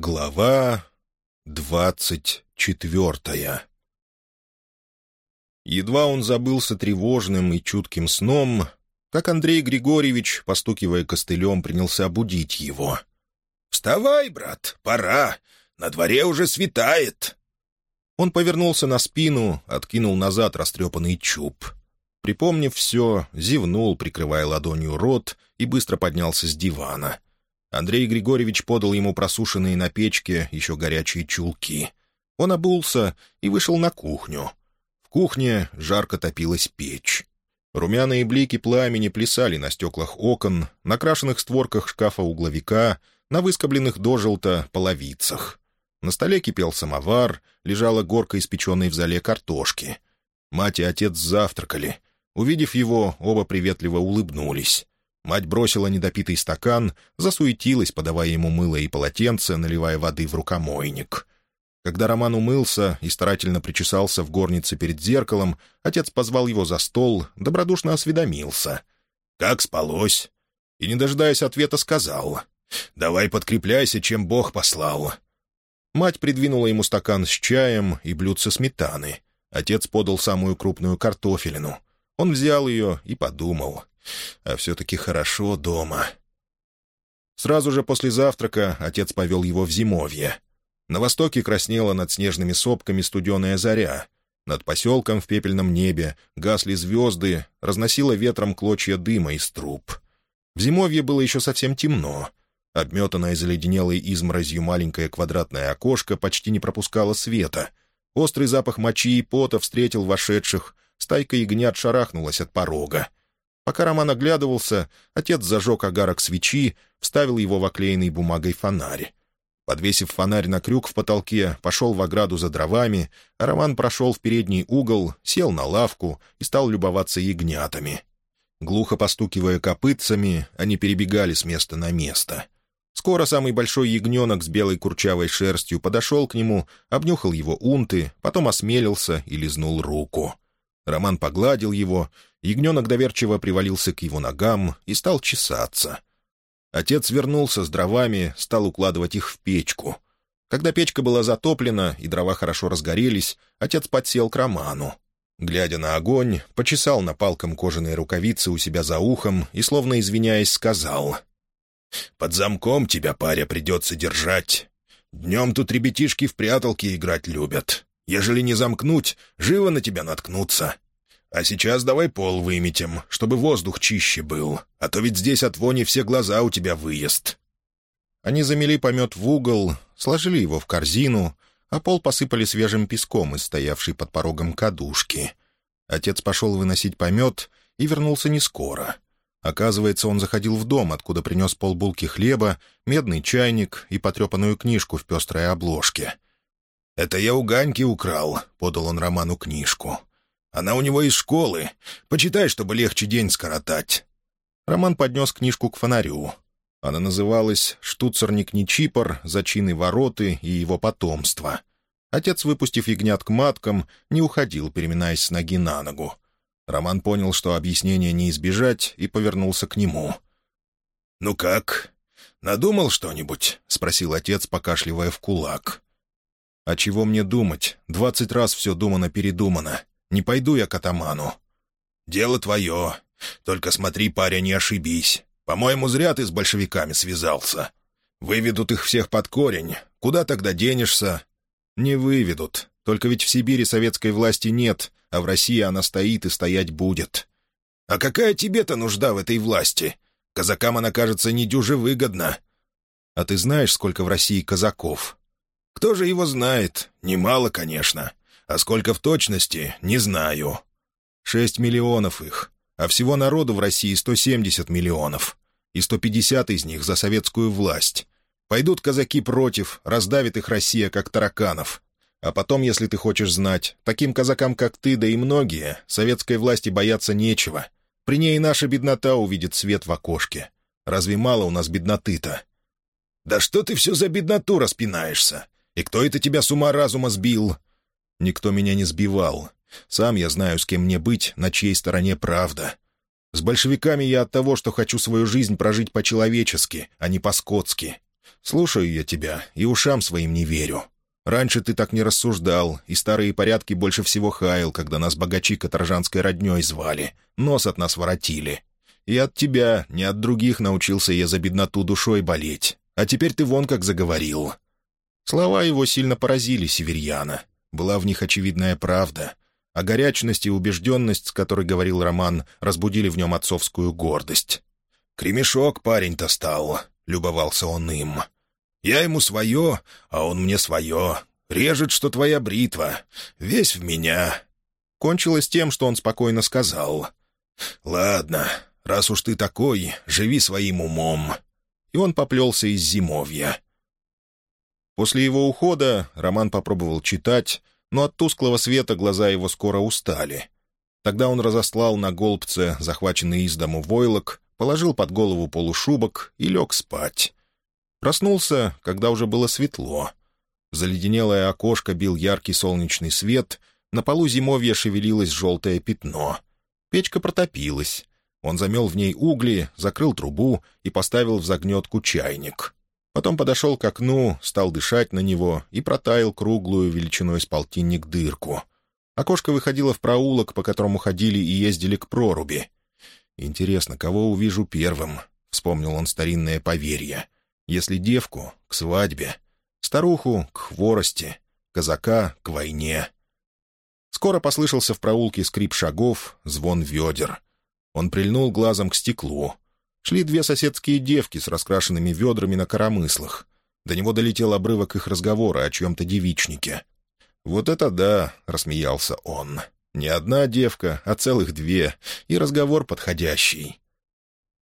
Глава двадцать четвертая Едва он забылся тревожным и чутким сном, как Андрей Григорьевич, постукивая костылем, принялся будить его. «Вставай, брат, пора. На дворе уже светает». Он повернулся на спину, откинул назад растрепанный чуб. Припомнив все, зевнул, прикрывая ладонью рот, и быстро поднялся с дивана — Андрей Григорьевич подал ему просушенные на печке еще горячие чулки. Он обулся и вышел на кухню. В кухне жарко топилась печь. Румяные блики пламени плясали на стеклах окон, на крашенных створках шкафа угловика, на выскобленных дожелто половицах. На столе кипел самовар, лежала горка испеченной в зале картошки. Мать и отец завтракали. Увидев его, оба приветливо улыбнулись. Мать бросила недопитый стакан, засуетилась, подавая ему мыло и полотенце, наливая воды в рукомойник. Когда Роман умылся и старательно причесался в горнице перед зеркалом, отец позвал его за стол, добродушно осведомился. «Как спалось?» И, не дожидаясь ответа, сказал. «Давай подкрепляйся, чем Бог послал». Мать придвинула ему стакан с чаем и блюдце сметаны. Отец подал самую крупную картофелину. Он взял ее и подумал. А все-таки хорошо дома. Сразу же после завтрака отец повел его в зимовье. На востоке краснела над снежными сопками студеная заря. Над поселком в пепельном небе гасли звезды, разносило ветром клочья дыма из труб. В зимовье было еще совсем темно. Обметанное заледенелой изморозью маленькое квадратное окошко почти не пропускало света. Острый запах мочи и пота встретил вошедших. Стайка ягнят шарахнулась от порога. Пока Роман оглядывался, отец зажег огарок свечи, вставил его в оклеенный бумагой фонарь. Подвесив фонарь на крюк в потолке, пошел в ограду за дровами, а Роман прошел в передний угол, сел на лавку и стал любоваться ягнятами. Глухо постукивая копытцами, они перебегали с места на место. Скоро самый большой ягненок с белой курчавой шерстью подошел к нему, обнюхал его унты, потом осмелился и лизнул руку. Роман погладил его, Ягненок доверчиво привалился к его ногам и стал чесаться. Отец вернулся с дровами, стал укладывать их в печку. Когда печка была затоплена и дрова хорошо разгорелись, отец подсел к Роману. Глядя на огонь, почесал на палком кожаные рукавицы у себя за ухом и, словно извиняясь, сказал. «Под замком тебя, паря, придется держать. Днем тут ребятишки в пряталки играть любят. Ежели не замкнуть, живо на тебя наткнутся. А сейчас давай пол выметим, чтобы воздух чище был, а то ведь здесь от вони все глаза у тебя выезд». Они замели помет в угол, сложили его в корзину, а пол посыпали свежим песком из стоявшей под порогом кадушки. Отец пошел выносить помет и вернулся не скоро. Оказывается, он заходил в дом, откуда принес полбулки хлеба, медный чайник и потрепанную книжку в пестрой обложке. «Это я у Ганьки украл», — подал он Роману книжку. Она у него из школы. Почитай, чтобы легче день скоротать». Роман поднес книжку к фонарю. Она называлась «Штуцерник Нечипор. Зачины вороты и его потомство». Отец, выпустив ягнят к маткам, не уходил, переминаясь с ноги на ногу. Роман понял, что объяснения не избежать, и повернулся к нему. «Ну как? Надумал что-нибудь?» — спросил отец, покашливая в кулак. «А чего мне думать? Двадцать раз все думано-передумано. Не пойду я к атаману». «Дело твое. Только смотри, паря, не ошибись. По-моему, зря ты с большевиками связался. Выведут их всех под корень. Куда тогда денешься?» «Не выведут. Только ведь в Сибири советской власти нет, а в России она стоит и стоять будет». «А какая тебе-то нужда в этой власти? Казакам она, кажется, недюже выгодна». «А ты знаешь, сколько в России казаков?» «Кто же его знает? Немало, конечно. А сколько в точности, не знаю. Шесть миллионов их, а всего народу в России 170 миллионов. И 150 из них за советскую власть. Пойдут казаки против, раздавит их Россия, как тараканов. А потом, если ты хочешь знать, таким казакам, как ты, да и многие, советской власти бояться нечего. При ней наша беднота увидит свет в окошке. Разве мало у нас бедноты-то? «Да что ты все за бедноту распинаешься? И кто это тебя с ума разума сбил? Никто меня не сбивал. Сам я знаю, с кем мне быть, на чьей стороне правда. С большевиками я от того, что хочу свою жизнь прожить по-человечески, а не по-скотски. «Слушаю я тебя, и ушам своим не верю. Раньше ты так не рассуждал, и старые порядки больше всего хаял, когда нас богачи каторжанской родней звали, нос от нас воротили. И от тебя, не от других научился я за бедноту душой болеть. А теперь ты вон как заговорил». Слова его сильно поразили Северьяна. Была в них очевидная правда. А горячность и убежденность, с которой говорил Роман, разбудили в нем отцовскую гордость. «Кремешок парень-то стал», — любовался он им. Я ему свое, а он мне свое. Режет, что твоя бритва. Весь в меня». Кончилось тем, что он спокойно сказал. «Ладно, раз уж ты такой, живи своим умом». И он поплелся из зимовья. После его ухода Роман попробовал читать, но от тусклого света глаза его скоро устали. Тогда он разослал на голбце захваченный из дому войлок, положил под голову полушубок и лег спать. Проснулся, когда уже было светло. Заледенелое окошко бил яркий солнечный свет, на полу зимовья шевелилось желтое пятно. Печка протопилась. Он замел в ней угли, закрыл трубу и поставил в загнетку чайник. Потом подошел к окну, стал дышать на него и протаял круглую величиной с полтинник дырку. Окошко выходило в проулок, по которому ходили и ездили к проруби. «Интересно, кого увижу первым?» — вспомнил он старинное поверье — если девку — к свадьбе, старуху — к хворости, казака — к войне. Скоро послышался в проулке скрип шагов, звон ведер. Он прильнул глазом к стеклу. Шли две соседские девки с раскрашенными ведрами на коромыслах. До него долетел обрывок их разговора о чем-то девичнике. «Вот это да!» — рассмеялся он. «Не одна девка, а целых две, и разговор подходящий.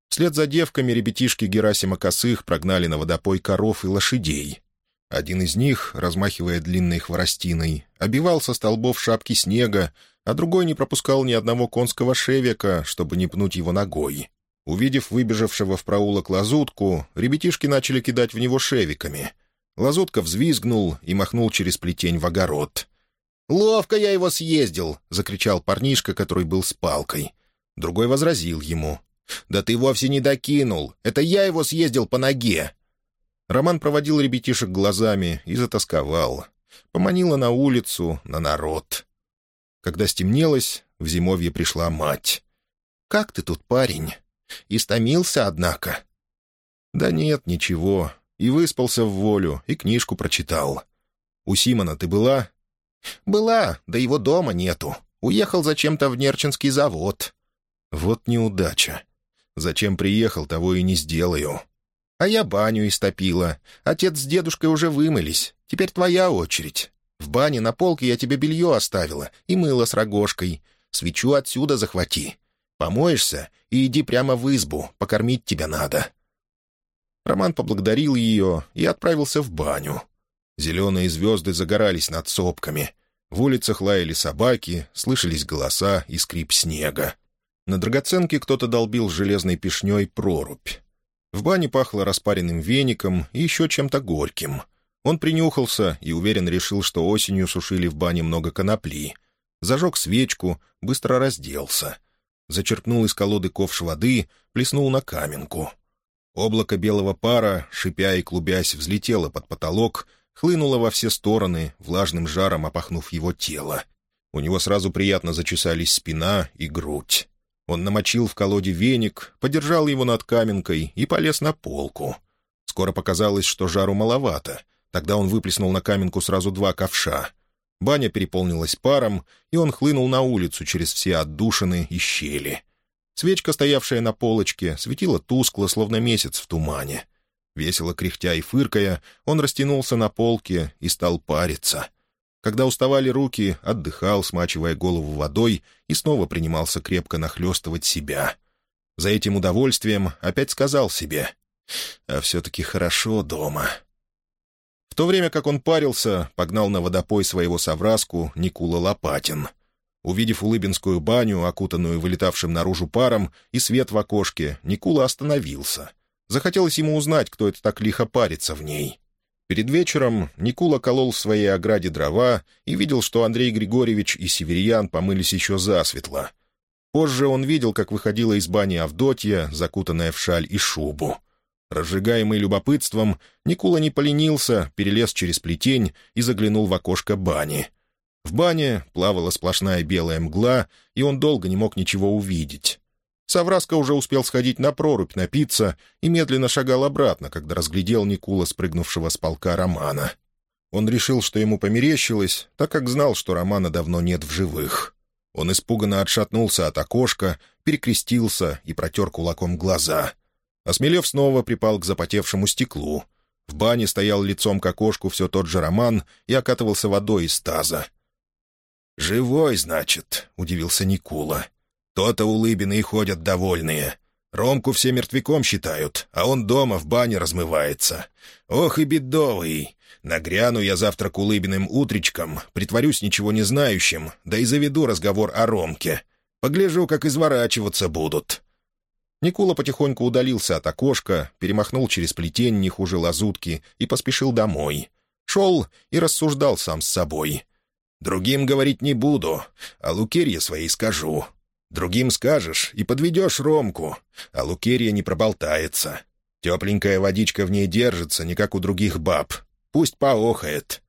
Вслед за девками ребятишки Герасима Косых прогнали на водопой коров и лошадей. Один из них, размахивая длинной хворостиной, обивал со столбов шапки снега, а другой не пропускал ни одного конского шевика, чтобы не пнуть его ногой. Увидев выбежавшего в проулок лазутку, ребятишки начали кидать в него шевиками. Лазутка взвизгнул и махнул через плетень в огород. «Ловко я его съездил!» — закричал парнишка, который был с палкой. Другой возразил ему. «Да ты вовсе не докинул. Это я его съездил по ноге». Роман проводил ребятишек глазами и затасковал. Поманила на улицу, на народ. Когда стемнелось, в зимовье пришла мать. «Как ты тут, парень? Истомился, однако?» «Да нет, ничего. И выспался в волю, и книжку прочитал. У Симона ты была?» «Была, да его дома нету. Уехал зачем-то в Нерчинский завод». «Вот неудача. Зачем приехал, того и не сделаю. А я баню истопила. Отец с дедушкой уже вымылись. Теперь твоя очередь. В бане на полке я тебе белье оставила и мыло с рогожкой. Свечу отсюда захвати. Помоешься и иди прямо в избу, покормить тебя надо». Роман поблагодарил ее и отправился в баню. Зеленые звезды загорались над сопками. В улицах лаяли собаки, слышались голоса и скрип снега. На драгоценке кто-то долбил железной пешней прорубь. В бане пахло распаренным веником и еще чем-то горьким. Он принюхался и уверенно решил, что осенью сушили в бане много конопли. Зажег свечку, быстро разделся. Зачерпнул из колоды ковш воды, плеснул на каменку. Облако белого пара, шипя и клубясь, взлетело под потолок, хлынуло во все стороны, влажным жаром опахнув его тело. У него сразу приятно зачесались спина и грудь. Он намочил в колоде веник, подержал его над каменкой и полез на полку. Скоро показалось, что жару маловато. Тогда он выплеснул на каменку сразу два ковша. Баня переполнилась паром, и он хлынул на улицу через все отдушины и щели. Свечка, стоявшая на полочке, светила тускло, словно месяц в тумане. Весело кряхтя и фыркая, он растянулся на полке и стал париться. Когда уставали руки, отдыхал, смачивая голову водой, и снова принимался крепко нахлестывать себя. За этим удовольствием опять сказал себе «А все-таки хорошо дома». В то время как он парился, погнал на водопой своего совраску Никула Лопатин. Увидев улыбинскую баню, окутанную вылетавшим наружу паром, и свет в окошке, Никула остановился. Захотелось ему узнать, кто это так лихо парится в ней. Перед вечером Никула колол в своей ограде дрова и видел, что Андрей Григорьевич и Северьян помылись еще засветло. Позже он видел, как выходила из бани Авдотья, закутанная в шаль и шубу. Разжигаемый любопытством, Никула не поленился, перелез через плетень и заглянул в окошко бани. В бане плавала сплошная белая мгла, и он долго не мог ничего увидеть. Савраска уже успел сходить на прорубь напиться и медленно шагал обратно, когда разглядел Никула, спрыгнувшего с полка Романа. Он решил, что ему померещилось, так как знал, что Романа давно нет в живых. Он испуганно отшатнулся от окошка, перекрестился и протер кулаком глаза — Осмелев снова припал к запотевшему стеклу. В бане стоял лицом к окошку все тот же Роман и окатывался водой из таза. «Живой, значит», — удивился Никула. «То-то улыбины и ходят довольные. Ромку все мертвяком считают, а он дома в бане размывается. Ох и бедовый! Нагряну я завтра к улыбиным утречкам, притворюсь ничего не знающим, да и заведу разговор о Ромке. Погляжу, как изворачиваться будут». Никула потихоньку удалился от окошка, перемахнул через плетень не хуже лазутки и поспешил домой. Шел и рассуждал сам с собой. «Другим говорить не буду, а Лукерье своей скажу. Другим скажешь и подведешь Ромку, а Лукерья не проболтается. Тепленькая водичка в ней держится, не как у других баб. Пусть поохает».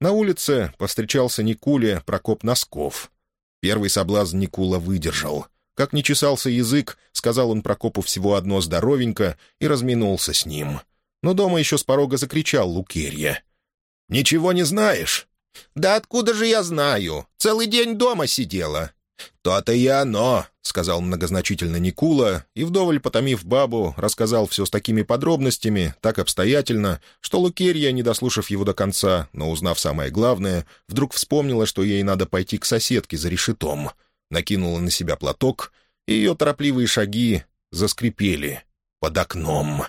На улице повстречался Никуле Прокоп Носков. Первый соблазн Никула выдержал. Как не чесался язык, сказал он Прокопу всего одно здоровенько и разминулся с ним. Но дома еще с порога закричал Лукерья. «Ничего не знаешь?» «Да откуда же я знаю? Целый день дома сидела». «То-то и оно», — сказал многозначительно Никула, и, вдоволь потомив бабу, рассказал все с такими подробностями, так обстоятельно, что Лукерья, не дослушав его до конца, но узнав самое главное, вдруг вспомнила, что ей надо пойти к соседке за решетом — накинула на себя платок, и ее торопливые шаги заскрипели под окном.